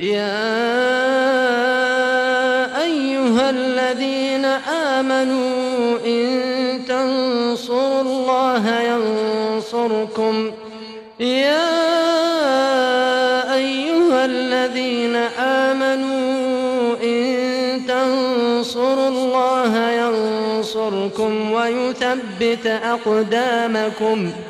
يا أيها الذين آمنوا إن تنصروا الله ينصركم. يا أيها الذين آمنوا إن تنصروا الله ينصركم ويثبت أقدامكم ۖ.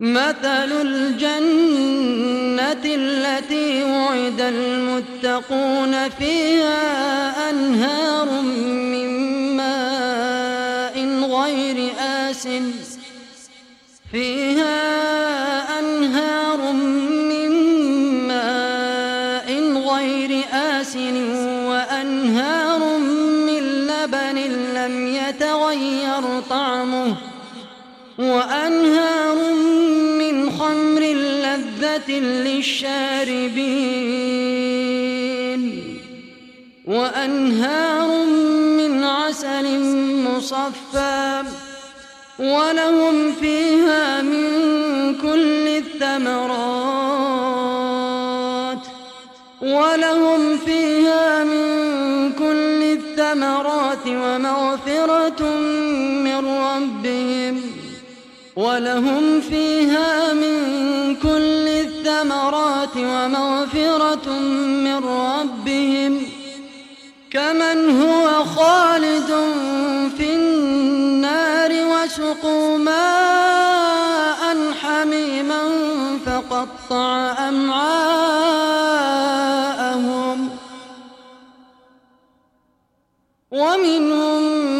مثل الجنة التي وعد المتقون فيها أنهار من ماء غير آس فيها للشاربين وأنهار من عسل مصفى. ولهم فيها من كل الثمرات. ولهم فيها من كل الثمرات ومغفرة من ربهم. ولهم فيها من كل الثمرات ومغفرة من ربهم كمن هو خالد في النار وسقوا ماء حميما فقطع أمعاءهم ومنهم من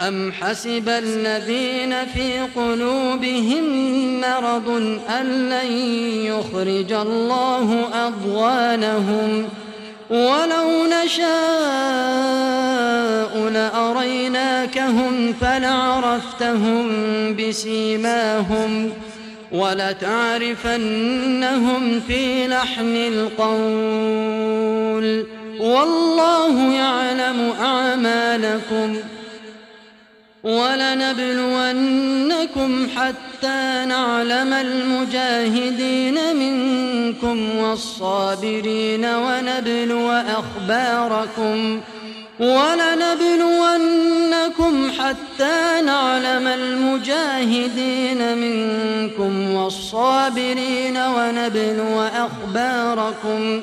أم حسب الذين في قلوبهم مرض أن لن يخرج الله أضوانهم ولو نشاء لأريناكهم فلعرفتهم بسيماهم ولتعرفنهم في لحن القول والله يعلم أعمالكم ولنبلونكم حتى نعلم المجاهدين منكم والصابرين ونبلو أخباركم ولنبلونكم حتى نعلم المجاهدين منكم والصابرين ونبلو أخباركم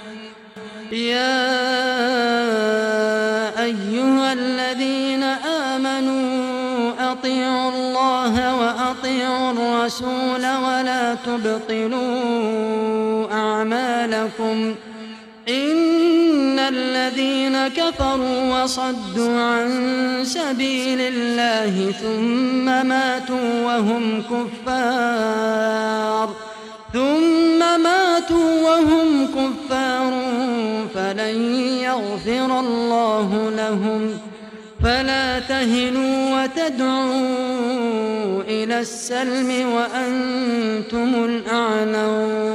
يا أيها الذين آمنوا أطيعوا الله وأطيعوا الرسول ولا تبطلوا أعمالكم إن الذين كفروا وصدوا عن سبيل الله ثم ماتوا وهم كفار ثم ماتوا وهم كفار فلن يغفر الله لهم. فلا تهنوا وتدعوا إلى السلم وأنتم الأعلون.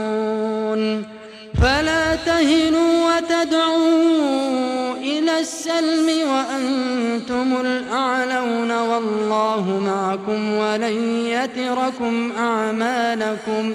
فلا تهنوا وتدعوا إلى السلم وأنتم الأعلون. والله معكم ولن يتركم أعمالكم.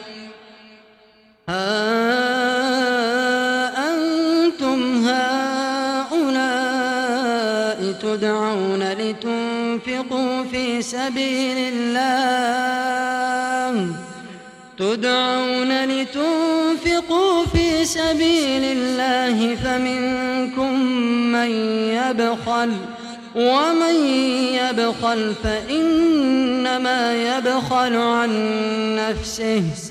ها أنتم هؤلاء تدعون لتنفقوا في سبيل الله؟ تدعون لتنفقوا في سبيل الله فمنكم من يبخل ومن يبخل فإنما يبخل عن نفسه.